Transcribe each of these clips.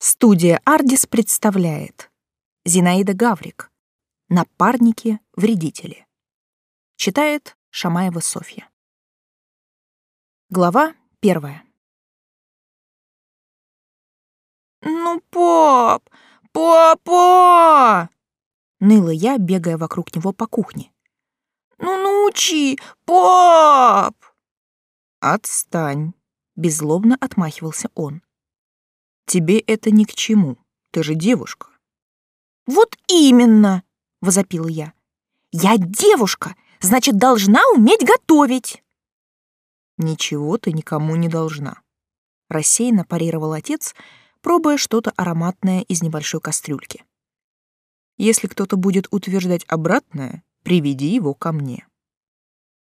Студия «Ардис» представляет Зинаида Гаврик «Напарники-вредители» Читает Шамаева Софья Глава первая «Ну, пап! Папа!» Ныла я, бегая вокруг него по кухне. «Ну, научи! Пап!» «Отстань!» — беззлобно отмахивался он. Тебе это ни к чему. Ты же девушка. Вот именно, возопила я. Я девушка, значит, должна уметь готовить. Ничего ты никому не должна. Рассеянно парировал отец, пробуя что-то ароматное из небольшой кастрюльки. Если кто-то будет утверждать обратное, приведи его ко мне.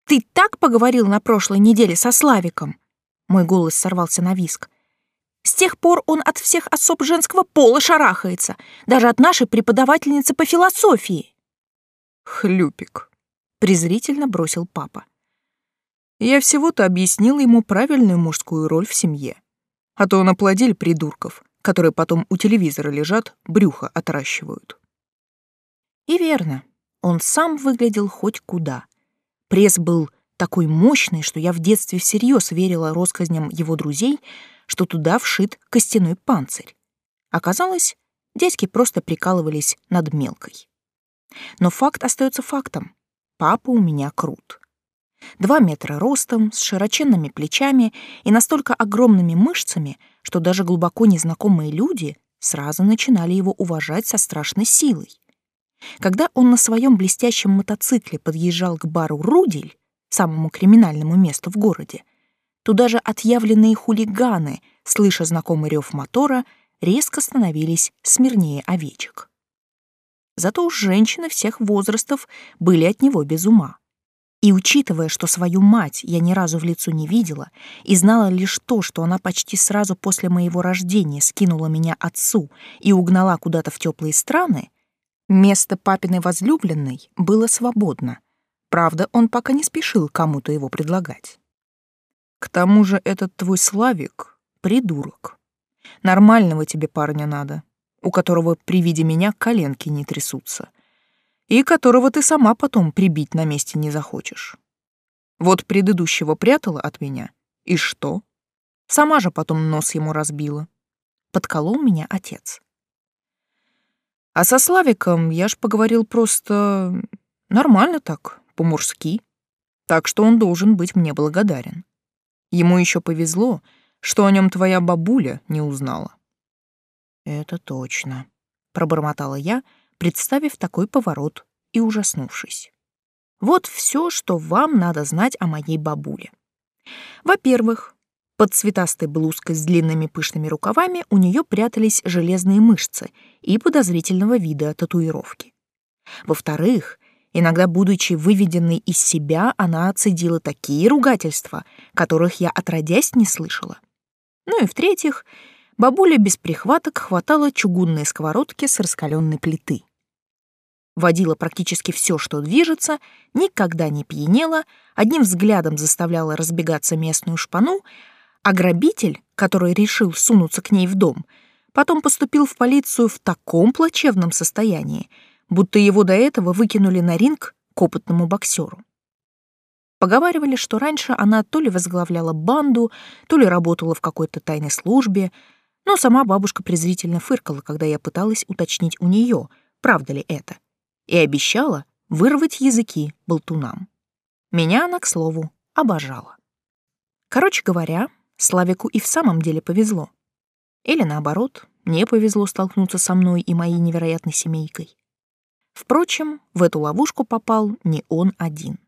Ты так поговорил на прошлой неделе со Славиком? Мой голос сорвался на виск. С тех пор он от всех особ женского пола шарахается, даже от нашей преподавательницы по философии. Хлюпик, презрительно бросил папа. Я всего-то объяснил ему правильную мужскую роль в семье. А то он оплодили придурков, которые потом у телевизора лежат, брюхо отращивают. И верно, он сам выглядел хоть куда. Пресс был такой мощный, что я в детстве всерьез верила россказням его друзей, что туда вшит костяной панцирь. Оказалось, дядьки просто прикалывались над мелкой. Но факт остается фактом. Папа у меня крут. Два метра ростом, с широченными плечами и настолько огромными мышцами, что даже глубоко незнакомые люди сразу начинали его уважать со страшной силой. Когда он на своем блестящем мотоцикле подъезжал к бару «Рудель», самому криминальному месту в городе, Туда же отъявленные хулиганы, слыша знакомый рев мотора, резко становились смирнее овечек. Зато уж женщины всех возрастов были от него без ума. И учитывая, что свою мать я ни разу в лицо не видела и знала лишь то, что она почти сразу после моего рождения скинула меня отцу и угнала куда-то в теплые страны, место папиной возлюбленной было свободно. Правда, он пока не спешил кому-то его предлагать. К тому же этот твой Славик — придурок. Нормального тебе парня надо, у которого при виде меня коленки не трясутся, и которого ты сама потом прибить на месте не захочешь. Вот предыдущего прятала от меня, и что? Сама же потом нос ему разбила. Подколол меня отец. А со Славиком я ж поговорил просто нормально так, по-мужски. Так что он должен быть мне благодарен. Ему еще повезло, что о нем твоя бабуля не узнала. Это точно, пробормотала я, представив такой поворот и ужаснувшись. Вот все, что вам надо знать о моей бабуле. Во-первых, под цветастой блузкой с длинными пышными рукавами у нее прятались железные мышцы и подозрительного вида татуировки. Во-вторых, Иногда, будучи выведенной из себя, она отцедила такие ругательства, которых я отродясь не слышала. Ну и в-третьих, бабуля без прихваток хватала чугунные сковородки с раскаленной плиты. Водила практически все, что движется, никогда не пьянела, одним взглядом заставляла разбегаться местную шпану, а грабитель, который решил сунуться к ней в дом, потом поступил в полицию в таком плачевном состоянии, будто его до этого выкинули на ринг к опытному боксеру. Поговаривали, что раньше она то ли возглавляла банду, то ли работала в какой-то тайной службе, но сама бабушка презрительно фыркала, когда я пыталась уточнить у нее, правда ли это, и обещала вырвать языки болтунам. Меня она, к слову, обожала. Короче говоря, Славику и в самом деле повезло. Или наоборот, не повезло столкнуться со мной и моей невероятной семейкой. Впрочем, в эту ловушку попал не он один.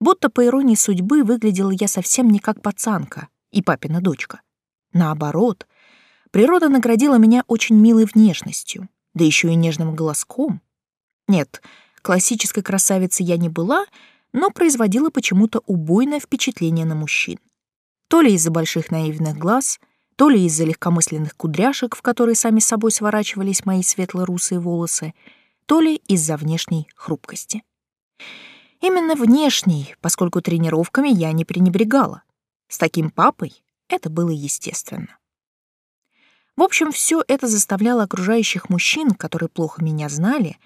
Будто по иронии судьбы выглядела я совсем не как пацанка и папина дочка. Наоборот, природа наградила меня очень милой внешностью, да еще и нежным голоском. Нет, классической красавицей я не была, но производила почему-то убойное впечатление на мужчин. То ли из-за больших наивных глаз — то ли из-за легкомысленных кудряшек, в которые сами собой сворачивались мои светло-русые волосы, то ли из-за внешней хрупкости. Именно внешней, поскольку тренировками я не пренебрегала. С таким папой это было естественно. В общем, все это заставляло окружающих мужчин, которые плохо меня знали,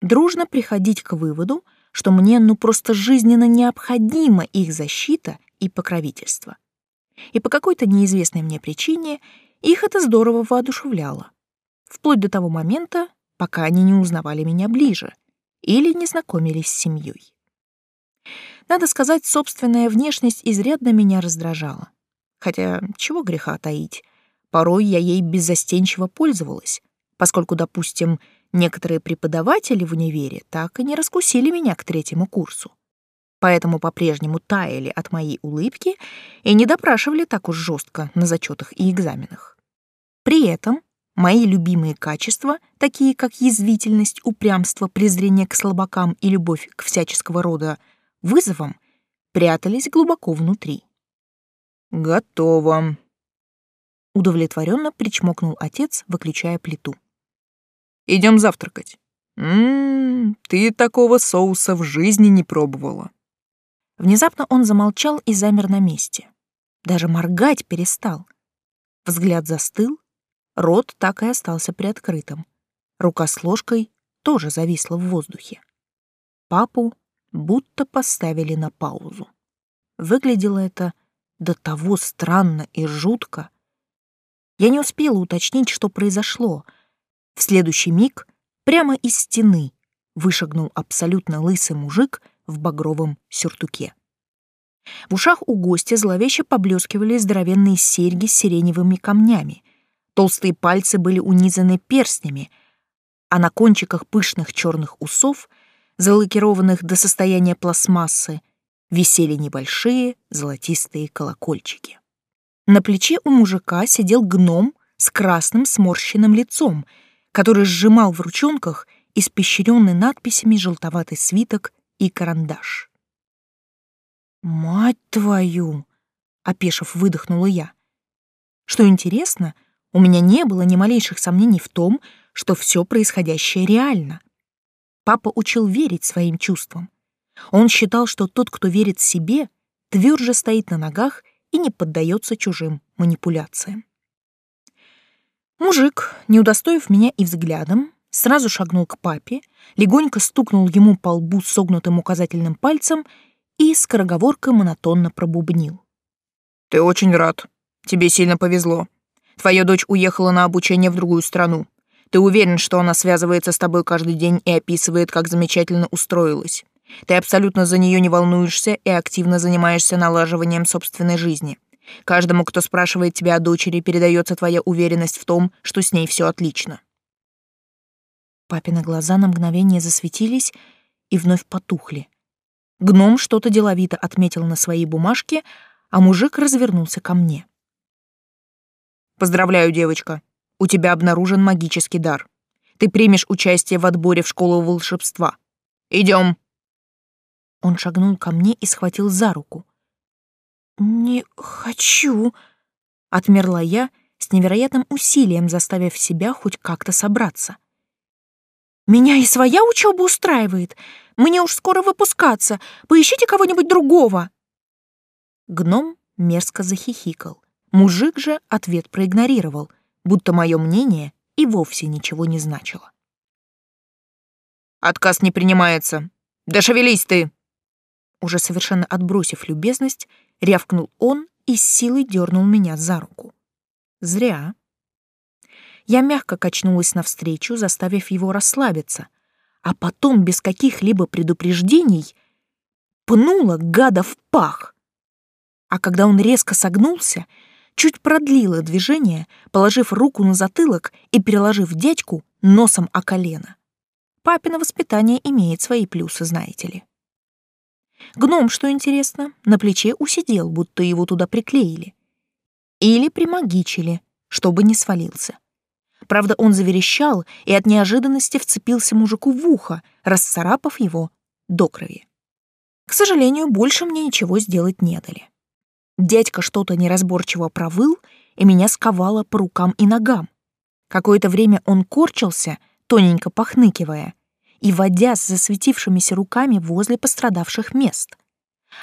дружно приходить к выводу, что мне ну просто жизненно необходима их защита и покровительство. И по какой-то неизвестной мне причине их это здорово воодушевляло. Вплоть до того момента, пока они не узнавали меня ближе или не знакомились с семьей. Надо сказать, собственная внешность изрядно меня раздражала. Хотя чего греха таить, порой я ей беззастенчиво пользовалась, поскольку, допустим, некоторые преподаватели в универе так и не раскусили меня к третьему курсу. Поэтому по-прежнему таяли от моей улыбки и не допрашивали так уж жестко на зачетах и экзаменах. При этом мои любимые качества, такие как язвительность, упрямство, презрение к слабакам и любовь к всяческого рода вызовам, прятались глубоко внутри. «Готово», — удовлетворенно причмокнул отец, выключая плиту. Идем завтракать. Ммм, ты такого соуса в жизни не пробовала. Внезапно он замолчал и замер на месте. Даже моргать перестал. Взгляд застыл, рот так и остался приоткрытым. Рука с ложкой тоже зависла в воздухе. Папу будто поставили на паузу. Выглядело это до того странно и жутко. Я не успела уточнить, что произошло. В следующий миг прямо из стены вышагнул абсолютно лысый мужик в багровом сюртуке. В ушах у гостя зловеще поблескивали здоровенные серьги с сиреневыми камнями. Толстые пальцы были унизаны перстнями, а на кончиках пышных черных усов — залакированных до состояния пластмассы, висели небольшие золотистые колокольчики. На плече у мужика сидел гном с красным сморщенным лицом, который сжимал в ручонках испещренный надписями желтоватый свиток и карандаш. «Мать твою!» — опешив, выдохнула я. Что интересно, у меня не было ни малейших сомнений в том, что все происходящее реально. Папа учил верить своим чувствам. Он считал, что тот, кто верит себе, тверже стоит на ногах и не поддается чужим манипуляциям. Мужик, не удостоив меня и взглядом, сразу шагнул к папе, легонько стукнул ему по лбу согнутым указательным пальцем и скороговоркой монотонно пробубнил. «Ты очень рад. Тебе сильно повезло. Твоя дочь уехала на обучение в другую страну. Ты уверен, что она связывается с тобой каждый день и описывает, как замечательно устроилась. Ты абсолютно за нее не волнуешься и активно занимаешься налаживанием собственной жизни. Каждому, кто спрашивает тебя о дочери, передается твоя уверенность в том, что с ней все отлично. Папины глаза на мгновение засветились и вновь потухли. Гном что-то деловито отметил на своей бумажке, а мужик развернулся ко мне. «Поздравляю, девочка у тебя обнаружен магический дар. Ты примешь участие в отборе в школу волшебства. Идем. Он шагнул ко мне и схватил за руку. «Не хочу», — отмерла я, с невероятным усилием заставив себя хоть как-то собраться. «Меня и своя учеба устраивает. Мне уж скоро выпускаться. Поищите кого-нибудь другого». Гном мерзко захихикал. Мужик же ответ проигнорировал — будто мое мнение и вовсе ничего не значило. «Отказ не принимается. Да шевелись ты!» Уже совершенно отбросив любезность, рявкнул он и с силой дернул меня за руку. Зря. Я мягко качнулась навстречу, заставив его расслабиться, а потом без каких-либо предупреждений пнула гада в пах. А когда он резко согнулся, чуть продлила движение, положив руку на затылок и переложив дядьку носом о колено. Папино воспитание имеет свои плюсы, знаете ли. Гном, что интересно, на плече усидел, будто его туда приклеили. Или примагичили, чтобы не свалился. Правда, он заверещал и от неожиданности вцепился мужику в ухо, расцарапав его до крови. К сожалению, больше мне ничего сделать не дали. Дядька что-то неразборчиво провыл, и меня сковало по рукам и ногам. Какое-то время он корчился, тоненько похныкивая, и водя с засветившимися руками возле пострадавших мест.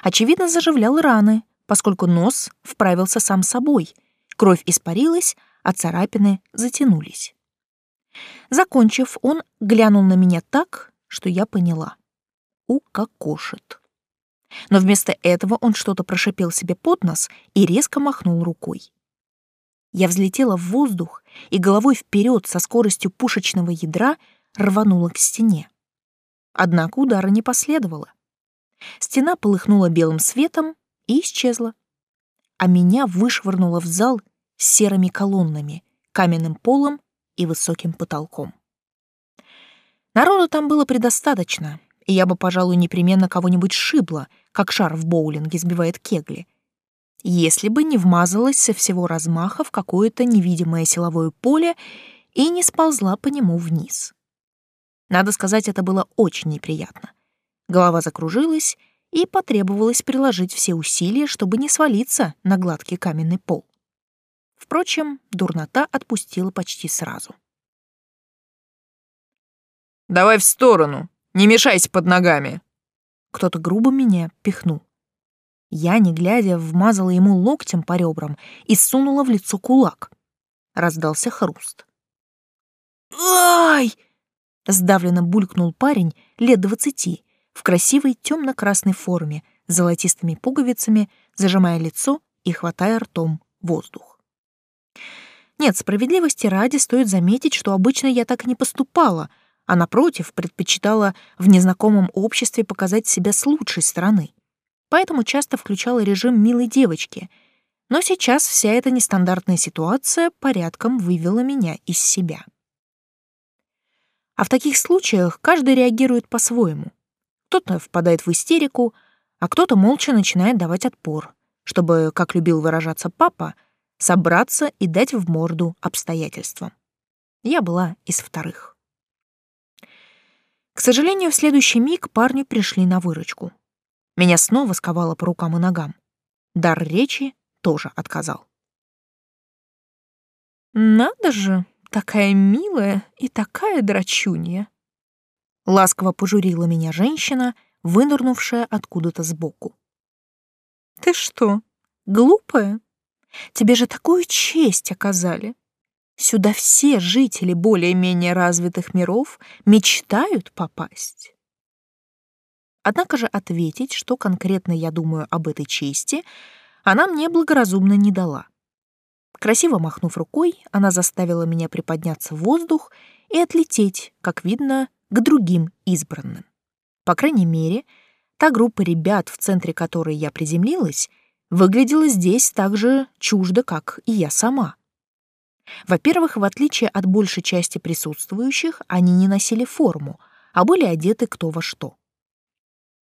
Очевидно, заживлял раны, поскольку нос вправился сам собой, кровь испарилась, а царапины затянулись. Закончив, он глянул на меня так, что я поняла. Укокошит. Но вместо этого он что-то прошипел себе под нос и резко махнул рукой. Я взлетела в воздух и головой вперед со скоростью пушечного ядра рванула к стене. Однако удара не последовало. Стена полыхнула белым светом и исчезла. А меня вышвырнуло в зал с серыми колоннами, каменным полом и высоким потолком. Народу там было предостаточно, и я бы, пожалуй, непременно кого-нибудь шибла, как шар в боулинге сбивает кегли, если бы не вмазалась со всего размаха в какое-то невидимое силовое поле и не сползла по нему вниз. Надо сказать, это было очень неприятно. Голова закружилась, и потребовалось приложить все усилия, чтобы не свалиться на гладкий каменный пол. Впрочем, дурнота отпустила почти сразу. «Давай в сторону, не мешайся под ногами!» Кто-то грубо меня пихнул. Я, не глядя, вмазала ему локтем по ребрам и сунула в лицо кулак. Раздался хруст. «Ай!» — сдавленно булькнул парень лет двадцати в красивой темно-красной форме с золотистыми пуговицами, зажимая лицо и хватая ртом воздух. Нет, справедливости ради стоит заметить, что обычно я так не поступала, а, напротив, предпочитала в незнакомом обществе показать себя с лучшей стороны поэтому часто включала режим милой девочки. Но сейчас вся эта нестандартная ситуация порядком вывела меня из себя. А в таких случаях каждый реагирует по-своему. Кто-то впадает в истерику, а кто-то молча начинает давать отпор, чтобы, как любил выражаться папа, собраться и дать в морду обстоятельствам. Я была из вторых. К сожалению, в следующий миг парни пришли на выручку. Меня снова сковало по рукам и ногам. Дар речи тоже отказал. «Надо же, такая милая и такая драчунья!» Ласково пожурила меня женщина, вынырнувшая откуда-то сбоку. «Ты что, глупая? Тебе же такую честь оказали. Сюда все жители более-менее развитых миров мечтают попасть». Однако же ответить, что конкретно я думаю об этой чести, она мне благоразумно не дала. Красиво махнув рукой, она заставила меня приподняться в воздух и отлететь, как видно, к другим избранным. По крайней мере, та группа ребят, в центре которой я приземлилась, выглядела здесь так же чуждо, как и я сама. Во-первых, в отличие от большей части присутствующих, они не носили форму, а были одеты кто во что.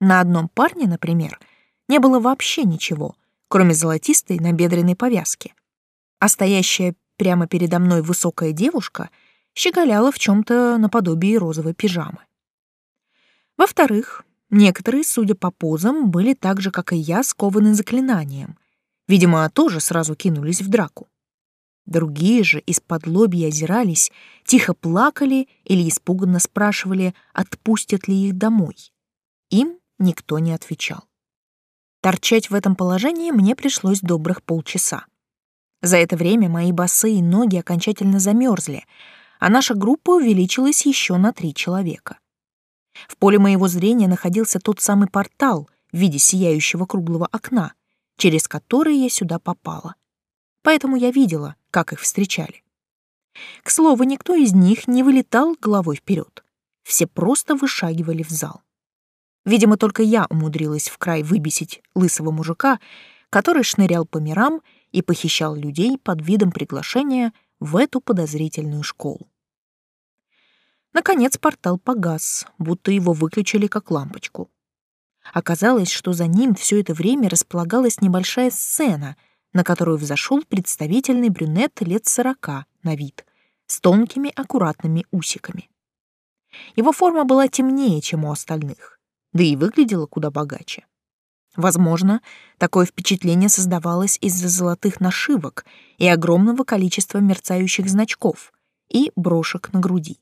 На одном парне, например, не было вообще ничего, кроме золотистой набедренной повязки. А стоящая прямо передо мной высокая девушка щеголяла в чем-то наподобие розовой пижамы. Во-вторых, некоторые, судя по позам, были так же, как и я, скованы заклинанием. Видимо, тоже сразу кинулись в драку. Другие же из-под лобья озирались, тихо плакали или испуганно спрашивали, отпустят ли их домой. Им никто не отвечал. Торчать в этом положении мне пришлось добрых полчаса. За это время мои босые ноги окончательно замерзли, а наша группа увеличилась еще на три человека. В поле моего зрения находился тот самый портал в виде сияющего круглого окна, через который я сюда попала. Поэтому я видела, как их встречали. К слову, никто из них не вылетал головой вперед. Все просто вышагивали в зал. Видимо, только я умудрилась в край выбесить лысого мужика, который шнырял по мирам и похищал людей под видом приглашения в эту подозрительную школу. Наконец портал погас, будто его выключили как лампочку. Оказалось, что за ним все это время располагалась небольшая сцена, на которую взошел представительный брюнет лет сорока на вид, с тонкими аккуратными усиками. Его форма была темнее, чем у остальных да и выглядела куда богаче. Возможно, такое впечатление создавалось из-за золотых нашивок и огромного количества мерцающих значков и брошек на груди.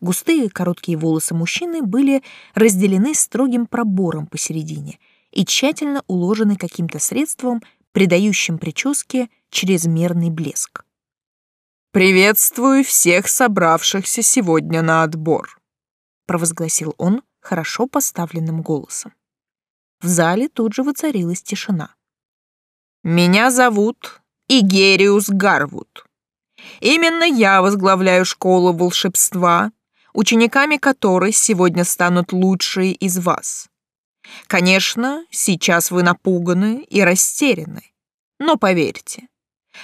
Густые короткие волосы мужчины были разделены строгим пробором посередине и тщательно уложены каким-то средством, придающим прическе чрезмерный блеск. «Приветствую всех собравшихся сегодня на отбор», — провозгласил он хорошо поставленным голосом. В зале тут же воцарилась тишина. «Меня зовут Игериус Гарвуд. Именно я возглавляю школу волшебства, учениками которой сегодня станут лучшие из вас. Конечно, сейчас вы напуганы и растеряны, но поверьте,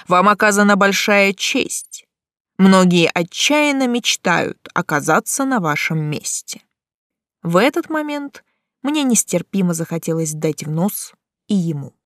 вам оказана большая честь. Многие отчаянно мечтают оказаться на вашем месте. В этот момент мне нестерпимо захотелось дать в нос и ему.